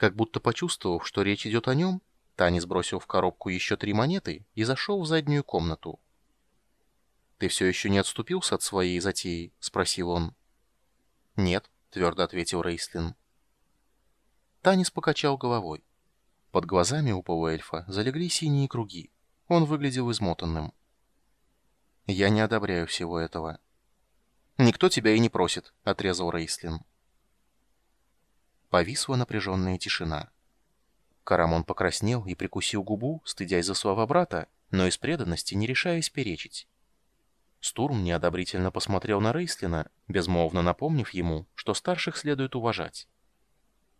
Как будто почувствовав, что речь идет о нем, Танис бросил в коробку еще три монеты и зашел в заднюю комнату. «Ты все еще не отступился от своей затеи?» — спросил он. «Нет», — твердо ответил Рейслин. Танис покачал головой. Под глазами у полуэльфа залегли синие круги. Он выглядел измотанным. «Я не одобряю всего этого». «Никто тебя и не просит», — отрезал Рейслин. Повисла напряженная тишина. Карамон покраснел и прикусил губу, стыдясь за слова брата, но из преданности не решаясь перечить. Стурм неодобрительно посмотрел на Рейслина, безмолвно напомнив ему, что старших следует уважать.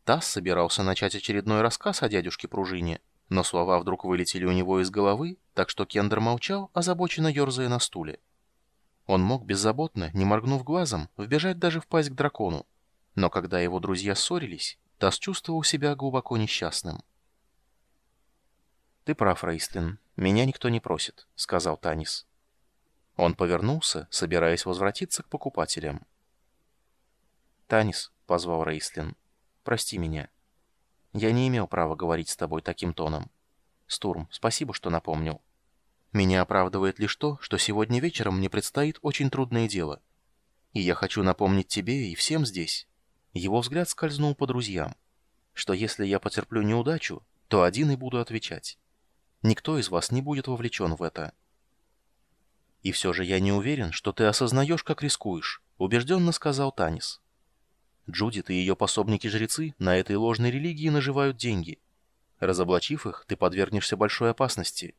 Тасс собирался начать очередной рассказ о дядюшке Пружине, но слова вдруг вылетели у него из головы, так что Кендер молчал, озабоченно ерзая на стуле. Он мог беззаботно, не моргнув глазом, вбежать даже в пасть к дракону, но когда его друзья ссорились, Тасс чувствовал себя глубоко несчастным. «Ты прав, Рейстлин. Меня никто не просит», — сказал Танис. Он повернулся, собираясь возвратиться к покупателям. «Танис», — позвал Рейслин, — «прости меня. Я не имел права говорить с тобой таким тоном. Стурм, спасибо, что напомнил. Меня оправдывает лишь то, что сегодня вечером мне предстоит очень трудное дело. И я хочу напомнить тебе и всем здесь, его взгляд скользнул по друзьям. Что если я потерплю неудачу, то один и буду отвечать. Никто из вас не будет вовлечен в это. И все же я не уверен, что ты осознаешь, как рискуешь, убежденно сказал Танис. Джудит и ее пособники-жрецы на этой ложной религии наживают деньги. Разоблачив их, ты подвергнешься большой опасности.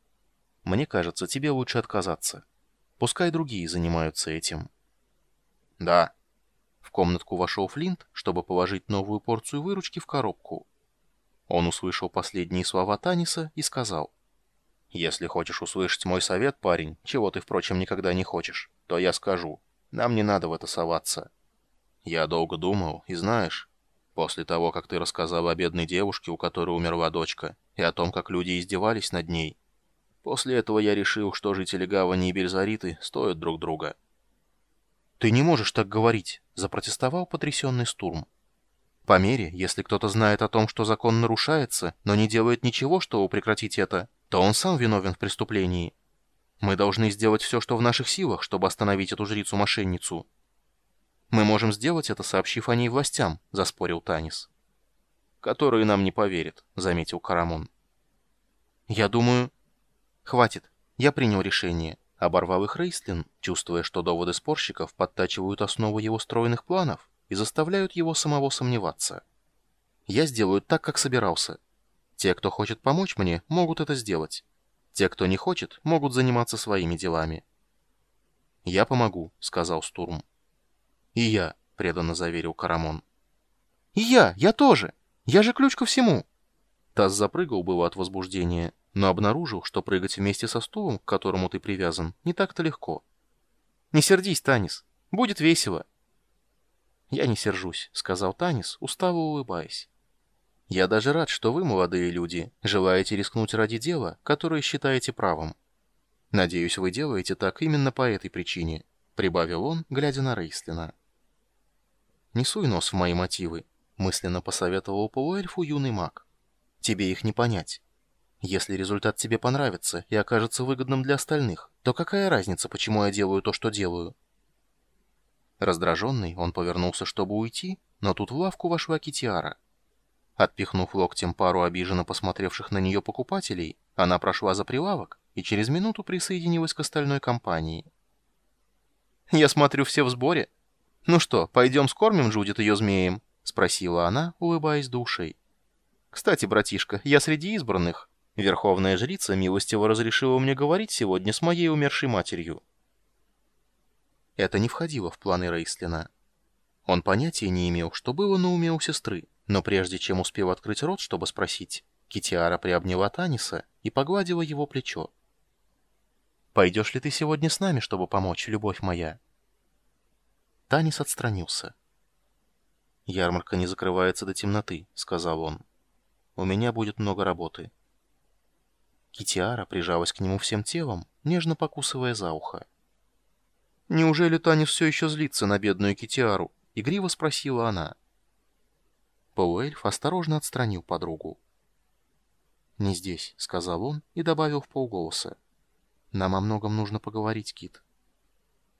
Мне кажется, тебе лучше отказаться. Пускай другие занимаются этим. Да, комнатку вошел Флинт, чтобы положить новую порцию выручки в коробку. Он услышал последние слова Таниса и сказал, «Если хочешь услышать мой совет, парень, чего ты, впрочем, никогда не хочешь, то я скажу. Нам не надо в это соваться. Я долго думал, и знаешь, после того, как ты рассказал о бедной девушке, у которой умерла дочка, и о том, как люди издевались над ней, после этого я решил, что жители Гавани и Бельзариты стоят друг друга». «Ты не можешь так говорить», — запротестовал потрясенный Стурм. «По мере, если кто-то знает о том, что закон нарушается, но не делает ничего, чтобы прекратить это, то он сам виновен в преступлении. Мы должны сделать все, что в наших силах, чтобы остановить эту жрицу-мошенницу». «Мы можем сделать это, сообщив о ней властям», — заспорил Танис. «Которые нам не поверят», — заметил Карамон. «Я думаю...» «Хватит. Я принял решение. Оборвал их Рейстлин, чувствуя, что доводы спорщиков подтачивают основу его стройных планов и заставляют его самого сомневаться. «Я сделаю так, как собирался. Те, кто хочет помочь мне, могут это сделать. Те, кто не хочет, могут заниматься своими делами». «Я помогу», — сказал Стурм. «И я», — преданно заверил Карамон. «И я! Я тоже! Я же ключ ко всему!» Таз запрыгал было от возбуждения, но обнаружил, что прыгать вместе со стулом, к которому ты привязан, не так-то легко. «Не сердись, Танис. Будет весело». «Я не сержусь», — сказал Танис, устало улыбаясь. «Я даже рад, что вы, молодые люди, желаете рискнуть ради дела, которое считаете правым. Надеюсь, вы делаете так именно по этой причине», — прибавил он, глядя на Рейслина. «Не суй нос в мои мотивы», — мысленно посоветовал полуэльфу юный маг. «Тебе их не понять». Если результат тебе понравится и окажется выгодным для остальных, то какая разница, почему я делаю то, что делаю?» Раздраженный, он повернулся, чтобы уйти, но тут в лавку вошла Китиара. Отпихнув локтем пару обиженно посмотревших на нее покупателей, она прошла за прилавок и через минуту присоединилась к остальной компании. «Я смотрю, все в сборе. Ну что, пойдем скормим Джудит ее змеем?» — спросила она, улыбаясь душей. «Кстати, братишка, я среди избранных». Верховная жрица милостиво разрешила мне говорить сегодня с моей умершей матерью. Это не входило в планы Рейслина. Он понятия не имел, что было на уме у сестры, но прежде чем успел открыть рот, чтобы спросить, Китиара приобняла Таниса и погладила его плечо. «Пойдешь ли ты сегодня с нами, чтобы помочь, любовь моя?» Танис отстранился. «Ярмарка не закрывается до темноты», — сказал он. «У меня будет много работы». Китиара прижалась к нему всем телом, нежно покусывая за ухо. «Неужели Танис все еще злится на бедную Китиару?» — игриво спросила она. Полуэльф осторожно отстранил подругу. «Не здесь», — сказал он и добавил в полголоса. «Нам о многом нужно поговорить, Кит».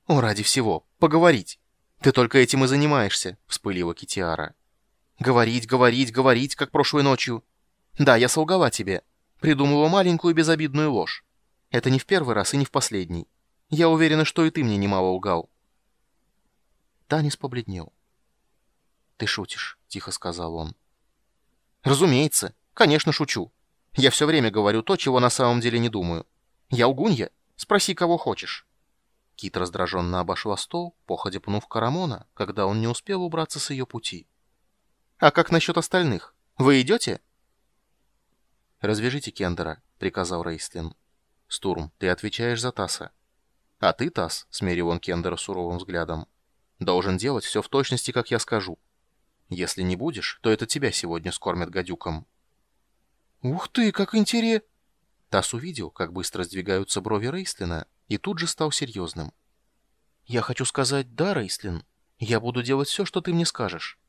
«О, ради всего! Поговорить! Ты только этим и занимаешься!» — вспылила Китиара. «Говорить, говорить, говорить, как прошлой ночью. Да, я солгала тебе. Придумала маленькую безобидную ложь. Это не в первый раз и не в последний. Я уверена, что и ты мне немало лгал». Танис побледнел. «Ты шутишь», — тихо сказал он. «Разумеется. Конечно, шучу. Я все время говорю то, чего на самом деле не думаю. Я лгунья? Спроси, кого хочешь». Кит раздраженно обошла стол, походя пнув Карамона, когда он не успел убраться с ее пути. «А как насчет остальных? Вы идете?» «Развяжите Кендера», — приказал Рейстлин. «Стурм, ты отвечаешь за Тасса». «А ты, Тасс», — смерил он Кендера суровым взглядом, — «должен делать все в точности, как я скажу. Если не будешь, то это тебя сегодня скормят гадюком». «Ух ты, как интерес!» Тасс увидел, как быстро сдвигаются брови Рейслина, и тут же стал серьезным. «Я хочу сказать, да, Рейслин, я буду делать все, что ты мне скажешь.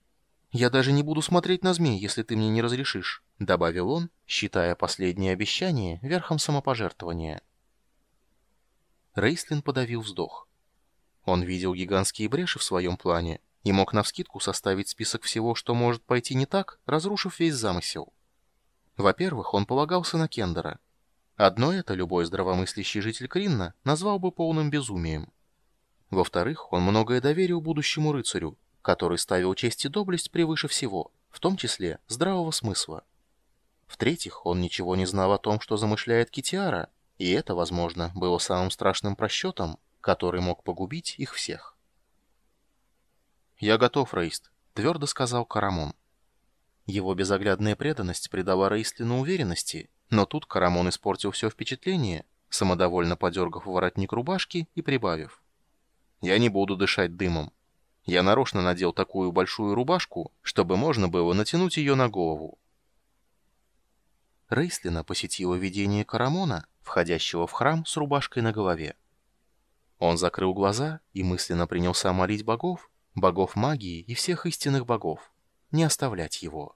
Я даже не буду смотреть на змей, если ты мне не разрешишь», — добавил он, считая последнее обещание верхом самопожертвования. Рейслин подавил вздох. Он видел гигантские бреши в своем плане и мог навскидку составить список всего, что может пойти не так, разрушив весь замысел. Во-первых, он полагался на Кендера. Одно это любой здравомыслящий житель Кринна назвал бы полным безумием. Во-вторых, он многое доверил будущему рыцарю, который ставил честь и доблесть превыше всего, в том числе здравого смысла. В-третьих, он ничего не знал о том, что замышляет Китиара, и это, возможно, было самым страшным просчетом, который мог погубить их всех. «Я готов, Рейст», — твердо сказал Карамон. Его безоглядная преданность придала Рейстлину уверенности, но тут Карамон испортил все впечатление, самодовольно подергав воротник рубашки и прибавив. «Я не буду дышать дымом. Я нарочно надел такую большую рубашку, чтобы можно было натянуть ее на голову». Рейслина посетила видение Карамона, входящего в храм с рубашкой на голове. Он закрыл глаза и мысленно принялся молить богов, богов магии и всех истинных богов, не оставлять его.